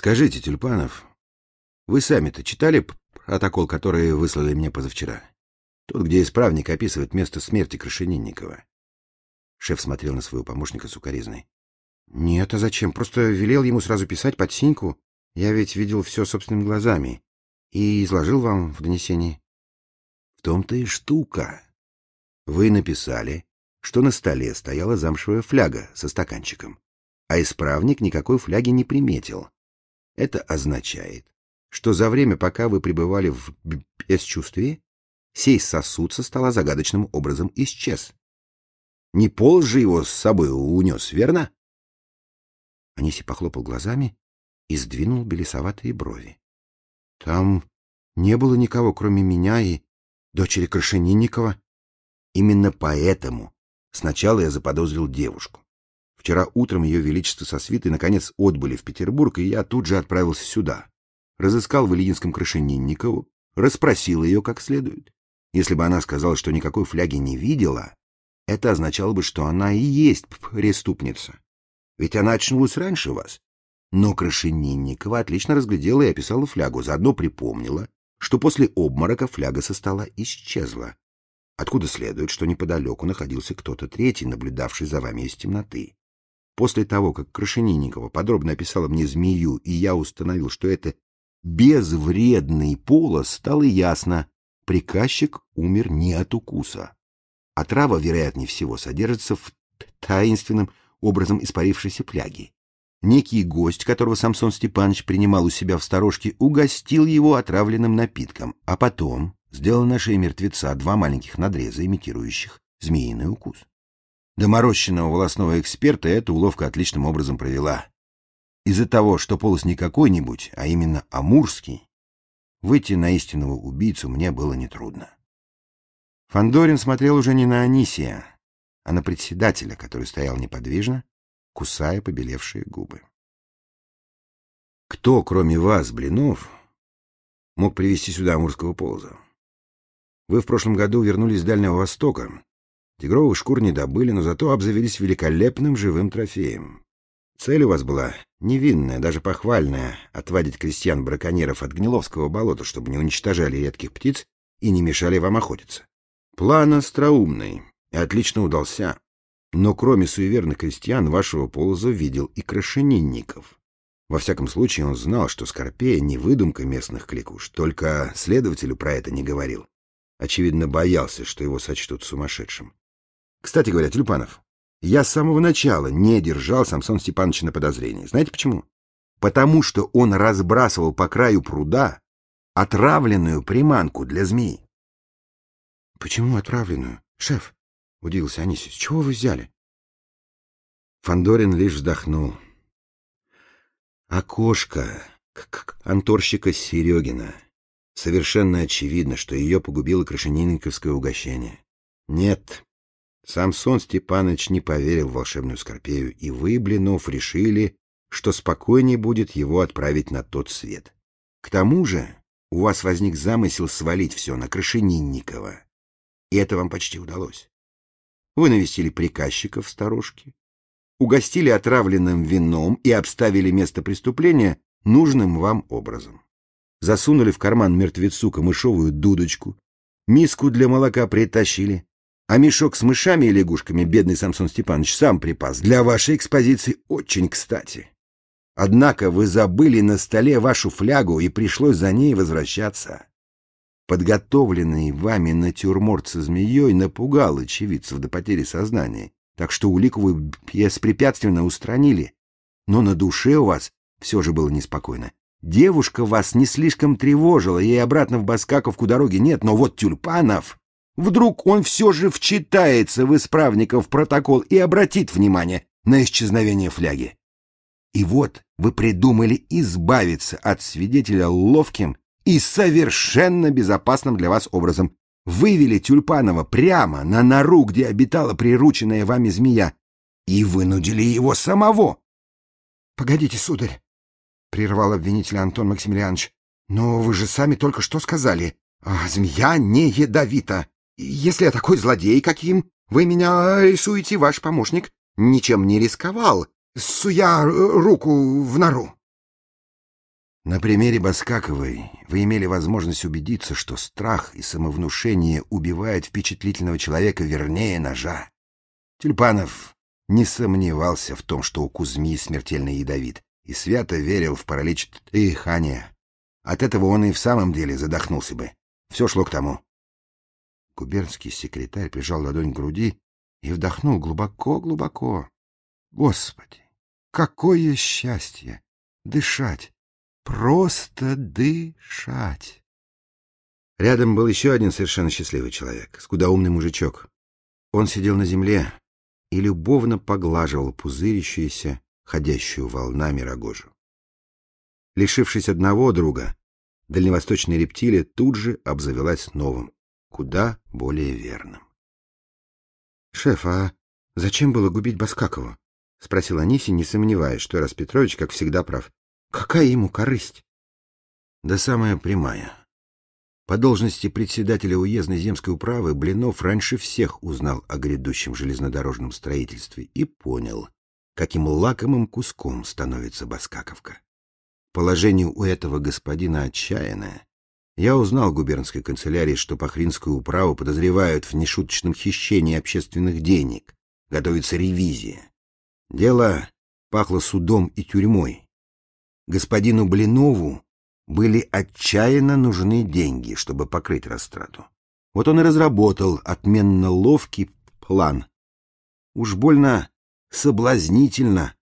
Скажите, Тюльпанов, вы сами-то читали протокол, который выслали мне позавчера? Тот, где исправник описывает место смерти Крашенинникова. Шеф смотрел на своего помощника сукоризной. Нет, а зачем? Просто велел ему сразу писать под синьку. Я ведь видел все собственными глазами. И изложил вам в донесении. В том-то и штука. Вы написали, что на столе стояла замшевая фляга со стаканчиком, а исправник никакой фляги не приметил. Это означает, что за время, пока вы пребывали в бесчувствии, сей сосуд со стола загадочным образом исчез. Не пол же его с собой унес, верно? Аниси похлопал глазами и сдвинул белесоватые брови. Там не было никого, кроме меня и дочери Крашенинникова. Именно поэтому сначала я заподозрил девушку. Вчера утром ее величество со свитой наконец отбыли в Петербург, и я тут же отправился сюда. Разыскал в Ильинском Крашенинникову, расспросил ее как следует. Если бы она сказала, что никакой фляги не видела, это означало бы, что она и есть преступница. Ведь она очнулась раньше вас. Но Крашенинникова отлично разглядела и описала флягу, заодно припомнила, что после обморока фляга со стола исчезла. Откуда следует, что неподалеку находился кто-то третий, наблюдавший за вами из темноты. После того, как Крашенинникова подробно описала мне змею, и я установил, что это безвредный полос, стало ясно, приказчик умер не от укуса. А трава, вероятнее всего, содержится в таинственном образом испарившейся фляге. Некий гость, которого Самсон Степанович принимал у себя в сторожке, угостил его отравленным напитком, а потом сделал на шее мертвеца два маленьких надреза, имитирующих змеиный укус. Доморощенного волосного эксперта эта уловка отличным образом провела. Из-за того, что полос не какой-нибудь, а именно амурский, выйти на истинного убийцу мне было нетрудно. Фандорин смотрел уже не на Анисия, а на председателя, который стоял неподвижно, кусая побелевшие губы. Кто, кроме вас, Блинов, мог привести сюда амурского полоза? Вы в прошлом году вернулись с Дальнего Востока. Тигровых шкур не добыли, но зато обзавелись великолепным живым трофеем. Цель у вас была невинная, даже похвальная — отвадить крестьян-браконьеров от Гниловского болота, чтобы не уничтожали редких птиц и не мешали вам охотиться. План остроумный и отлично удался. Но кроме суеверных крестьян вашего полоза видел и крашенинников. Во всяком случае, он знал, что Скорпея не выдумка местных кликуш, только следователю про это не говорил. Очевидно, боялся, что его сочтут сумасшедшим. Кстати говоря, Тюльпанов, я с самого начала не держал Самсон Степановича на подозрении. Знаете почему? Потому что он разбрасывал по краю пруда отравленную приманку для змей. — Почему отравленную, шеф? — удивился Анисий. — С чего вы взяли? Фандорин лишь вздохнул. Окошко, как конторщика Серегина. Совершенно очевидно, что ее погубило крашенинниковское угощение. Нет, Самсон Степанович не поверил в волшебную Скорпею, и вы, Блинов, решили, что спокойнее будет его отправить на тот свет. К тому же у вас возник замысел свалить все на Крашенинникова, и это вам почти удалось. Вы навестили приказчика в сторожке, угостили отравленным вином и обставили место преступления нужным вам образом. Засунули в карман мертвецу камышовую дудочку, миску для молока притащили, а мешок с мышами и лягушками бедный Самсон Степанович сам припас. Для вашей экспозиции очень кстати. Однако вы забыли на столе вашу флягу, и пришлось за ней возвращаться. Подготовленный вами натюрморт со змеей напугал очевидцев до потери сознания, так что улику вы беспрепятственно устранили. Но на душе у вас все же было неспокойно. Девушка вас не слишком тревожила, ей обратно в Баскаковку дороги нет, но вот Тюльпанов... Вдруг он все же вчитается в исправников протокол и обратит внимание на исчезновение фляги. И вот вы придумали избавиться от свидетеля ловким и совершенно безопасным для вас образом вывели Тюльпанова прямо на нору, где обитала прирученная вами змея, и вынудили его самого. — Погодите, сударь, — прервал обвинитель Антон Максимилианович, — но вы же сами только что сказали, а змея не ядовита. Если я такой злодей, каким вы меня рисуете, ваш помощник ничем не рисковал, суя руку в нору. На примере Баскаковой вы имели возможность убедиться, что страх и самовнушение убивают впечатлительного человека вернее ножа. Тюльпанов не сомневался в том, что у Кузьми смертельно ядовит, и свято верил в паралич дыхания. От этого он и в самом деле задохнулся бы. Все шло к тому. Губернский секретарь прижал ладонь к груди и вдохнул глубоко-глубоко. Господи, какое счастье! Дышать! Просто дышать! Рядом был еще один совершенно счастливый человек, скудоумный мужичок. Он сидел на земле и любовно поглаживал пузырящуюся, ходящую волнами рогожу. Лишившись одного друга, дальневосточная рептилия тут же обзавелась новым, куда более верным. — Шеф, а зачем было губить Баскакова? — спросил Анисий, не сомневаясь, что Рас Петрович, как всегда, прав. — Какая ему корысть? — Да самая прямая. По должности председателя уездной земской управы Блинов раньше всех узнал о грядущем железнодорожном строительстве и понял, каким лакомым куском становится Баскаковка. Положение у этого господина отчаянное. Я узнал в губернской канцелярии, что Пахринскую управу подозревают в нешуточном хищении общественных денег. Готовится ревизия. Дело пахло судом и тюрьмой. Господину Блинову были отчаянно нужны деньги, чтобы покрыть растрату. Вот он и разработал отменно ловкий план. Уж больно соблазнительно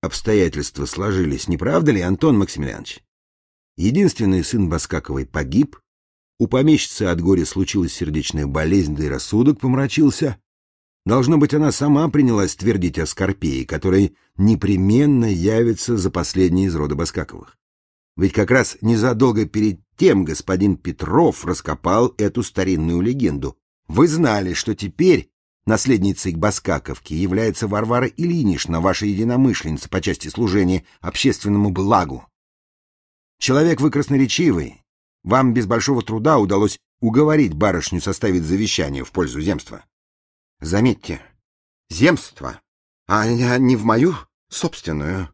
обстоятельства сложились, не правда ли, Антон Максимилианович? Единственный сын Баскаковой погиб, у помещицы от горя случилась сердечная болезнь, да и рассудок помрачился. Должно быть, она сама принялась твердить о Скорпее, который непременно явится за последний из рода Баскаковых. Ведь как раз незадолго перед тем господин Петров раскопал эту старинную легенду. Вы знали, что теперь наследницей Баскаковки является Варвара Ильинична, ваша единомышленница по части служения общественному благу. Человек вы красноречивый. Вам без большого труда удалось уговорить барышню составить завещание в пользу земства. Заметьте, земство, а не в мою собственную.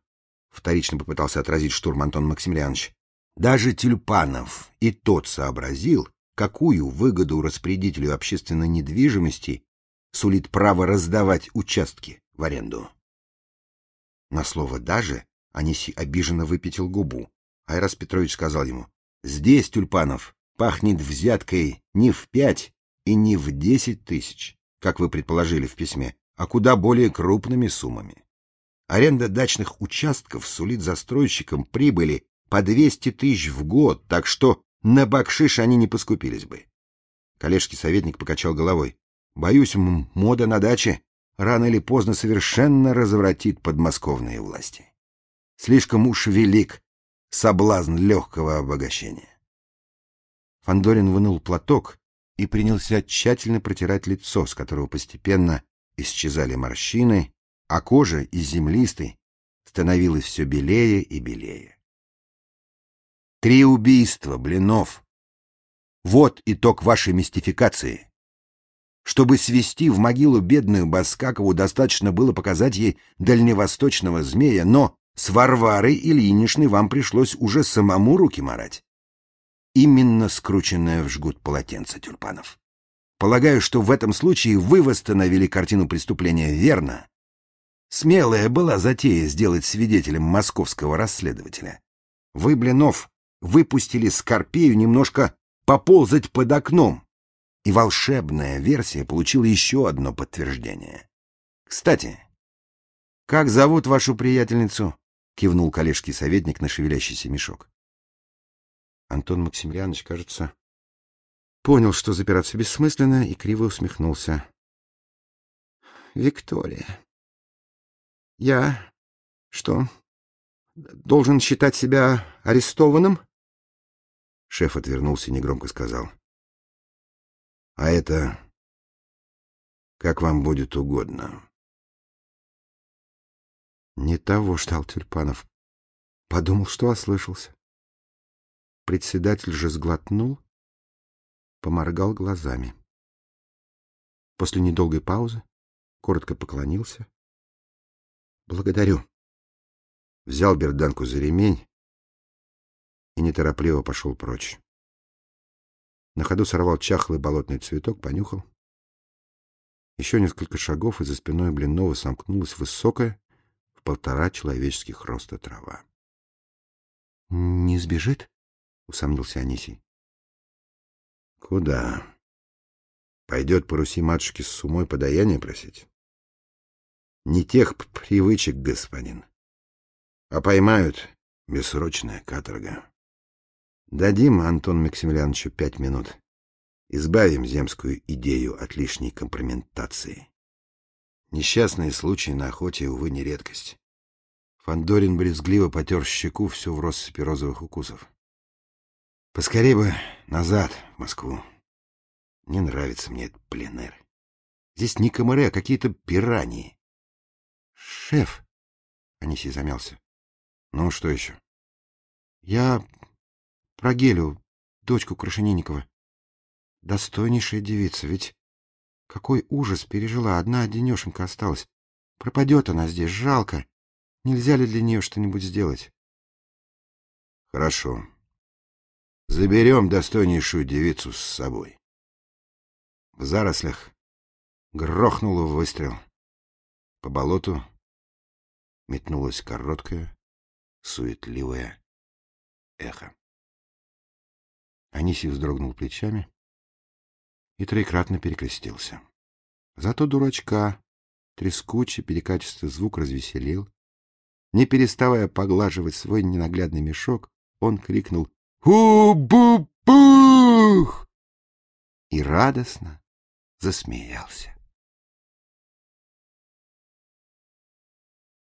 Вторично попытался отразить штурм Антон Максимилианович. Даже Тюльпанов и тот сообразил, какую выгоду распорядителю общественной недвижимости сулит право раздавать участки в аренду. На слово «даже» Аниси обиженно выпятил губу. Айрас Петрович сказал ему, «Здесь, Тюльпанов, пахнет взяткой не в пять и не в десять тысяч, как вы предположили в письме, а куда более крупными суммами. Аренда дачных участков сулит застройщикам прибыли по 200 тысяч в год, так что на бакшиш они не поскупились бы. Коллежский советник покачал головой. Боюсь, мода на даче рано или поздно совершенно развратит подмосковные власти. Слишком уж велик соблазн легкого обогащения. Фандорин вынул платок и принялся тщательно протирать лицо, с которого постепенно исчезали морщины, а кожа из землистой становилась все белее и белее. Три убийства, Блинов. Вот итог вашей мистификации. Чтобы свести в могилу бедную Баскакову, достаточно было показать ей дальневосточного змея, но с Варварой Ильиничной вам пришлось уже самому руки марать. Именно скрученное в жгут полотенце тюльпанов. Полагаю, что в этом случае вы восстановили картину преступления верно, Смелая была затея сделать свидетелем московского расследователя. Вы, Блинов, выпустили Скорпею немножко поползать под окном, и волшебная версия получила еще одно подтверждение. Кстати, как зовут вашу приятельницу? Кивнул коллежский советник на шевелящийся мешок. Антон Максимилианович, кажется, понял, что запираться бессмысленно, и криво усмехнулся. Виктория. Я что, должен считать себя арестованным? Шеф отвернулся и негромко сказал. — А это как вам будет угодно. Не того ждал Тюльпанов. Подумал, что ослышался. Председатель же сглотнул, поморгал глазами. После недолгой паузы коротко поклонился Благодарю. Взял берданку за ремень неторопливо пошел прочь. На ходу сорвал чахлый болотный цветок, понюхал. Еще несколько шагов, и за спиной Блинова сомкнулась высокая, полтора человеческих роста трава. — Не сбежит? — усомнился Анисий. — Куда? Пойдет по Руси матушке с сумой подаяние просить? Не тех привычек, господин. А поймают — бессрочная каторга. Дадим Антону Максимилиановичу пять минут. Избавим земскую идею от лишней компрометации. Несчастные случаи на охоте, увы, не редкость. Фандорин брезгливо потер щеку всю в россыпи розовых укусов. Поскорей бы назад, в Москву. Не нравится мне этот пленэр. Здесь не комары, а какие-то пираньи. — Шеф! — Анисий замялся. — Ну, что еще? — Я про Гелю, дочку Крашенинникова. Достойнейшая девица, ведь какой ужас пережила, одна одинешенька осталась. Пропадет она здесь, жалко. Нельзя ли для нее что-нибудь сделать? — Хорошо. Заберем достойнейшую девицу с собой. В зарослях грохнул выстрел. По болоту метнулось короткое, суетливое эхо. Анисий вздрогнул плечами и троекратно перекрестился. Зато дурачка трескучий перекачистый звук развеселил. Не переставая поглаживать свой ненаглядный мешок, он крикнул «Ху-бу-бух!» и радостно засмеялся.